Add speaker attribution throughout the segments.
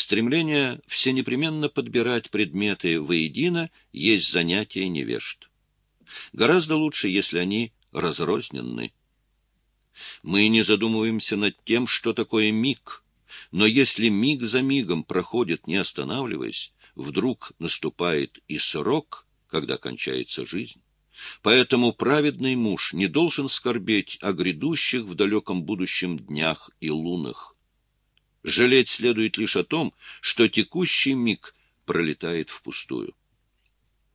Speaker 1: Стремление всенепременно подбирать предметы воедино есть занятие невежд. Гораздо лучше, если они разрозненны. Мы не задумываемся над тем, что такое миг, но если миг за мигом проходит, не останавливаясь, вдруг наступает и срок, когда кончается жизнь. Поэтому праведный муж не должен скорбеть о грядущих в далеком будущем днях и лунах. Жалеть следует лишь о том, что текущий миг пролетает впустую.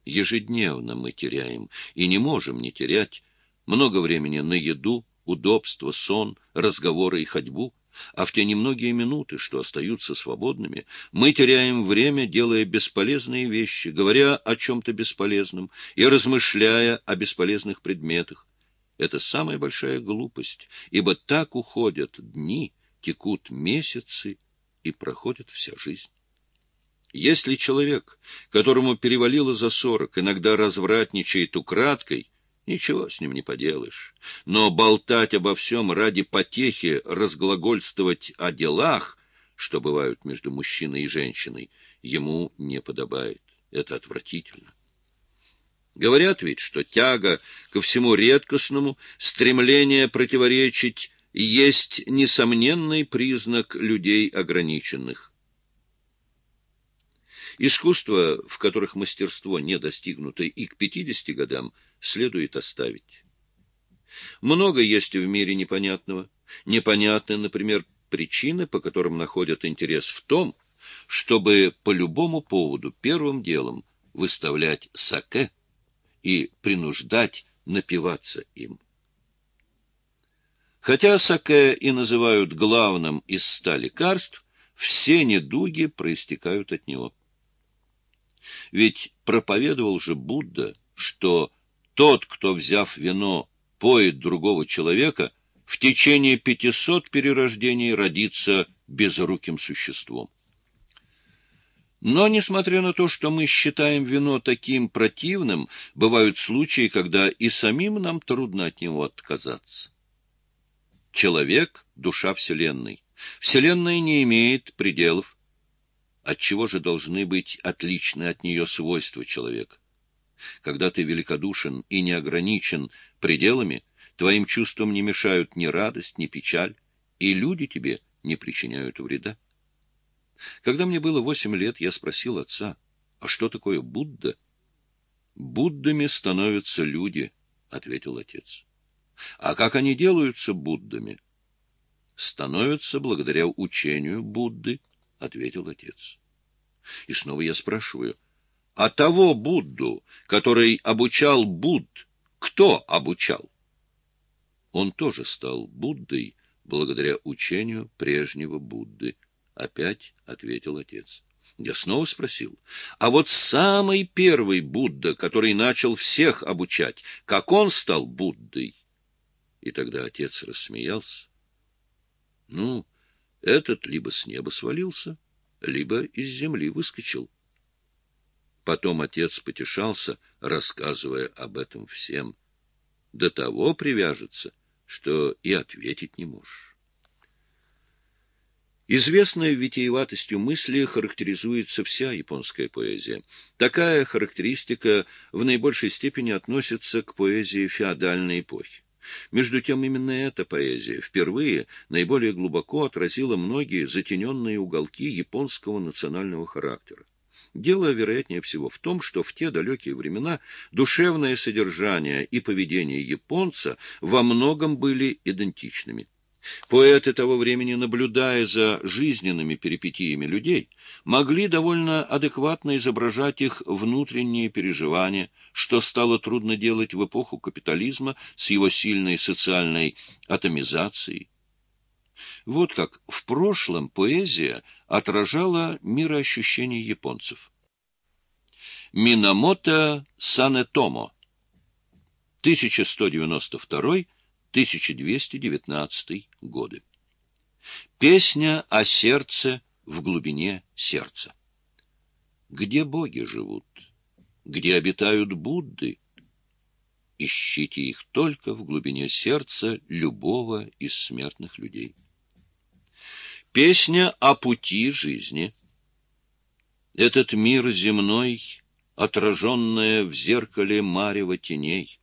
Speaker 1: Ежедневно мы теряем, и не можем не терять, много времени на еду, удобство, сон, разговоры и ходьбу, а в те немногие минуты, что остаются свободными, мы теряем время, делая бесполезные вещи, говоря о чем-то бесполезном и размышляя о бесполезных предметах. Это самая большая глупость, ибо так уходят дни, текут месяцы и проходит вся жизнь. Если человек, которому перевалило за сорок, иногда развратничает украдкой, Ничего с ним не поделаешь. Но болтать обо всем ради потехи, разглагольствовать о делах, что бывают между мужчиной и женщиной, ему не подобает. Это отвратительно. Говорят ведь, что тяга ко всему редкостному, стремление противоречить есть несомненный признак людей ограниченных. Искусства, в которых мастерство не достигнуто и к 50 годам, следует оставить. Много есть в мире непонятного. Непонятны, например, причины, по которым находят интерес в том, чтобы по любому поводу первым делом выставлять саке и принуждать напиваться им. Хотя саке и называют главным из ста лекарств, все недуги проистекают от него. Ведь проповедовал же Будда, что тот, кто, взяв вино, поет другого человека, в течение пятисот перерождений родится безруким существом. Но, несмотря на то, что мы считаем вино таким противным, бывают случаи, когда и самим нам трудно от него отказаться. Человек — душа Вселенной. Вселенная не имеет пределов. Отчего же должны быть отличны от нее свойства человека? Когда ты великодушен и не ограничен пределами, твоим чувствам не мешают ни радость, ни печаль, и люди тебе не причиняют вреда. Когда мне было восемь лет, я спросил отца, а что такое Будда? Буддами становятся люди, — ответил отец. А как они делаются Буддами? Становятся благодаря учению Будды, — ответил отец. И снова я спрашиваю, а того Будду, который обучал Будд, кто обучал? Он тоже стал Буддой благодаря учению прежнего Будды. Опять ответил отец. Я снова спросил, а вот самый первый Будда, который начал всех обучать, как он стал Буддой? И тогда отец рассмеялся. Ну, этот либо с неба свалился, либо из земли выскочил. Потом отец потешался, рассказывая об этом всем. До того привяжется, что и ответить не можешь. Известной витиеватостью мысли характеризуется вся японская поэзия. Такая характеристика в наибольшей степени относится к поэзии феодальной эпохи. Между тем, именно эта поэзия впервые наиболее глубоко отразила многие затененные уголки японского национального характера. Дело, вероятнее всего, в том, что в те далекие времена душевное содержание и поведение японца во многом были идентичными. Поэты того времени, наблюдая за жизненными перипетиями людей, могли довольно адекватно изображать их внутренние переживания, что стало трудно делать в эпоху капитализма с его сильной социальной атомизацией. Вот как в прошлом поэзия отражала мироощущение японцев. Минамото Санетомо 1192-1219 годы. Песня о сердце в глубине сердца. Где боги живут? Где обитают Будды? Ищите их только в глубине сердца любого из смертных людей. Песня о пути жизни. Этот мир земной, отраженное в зеркале марево теней.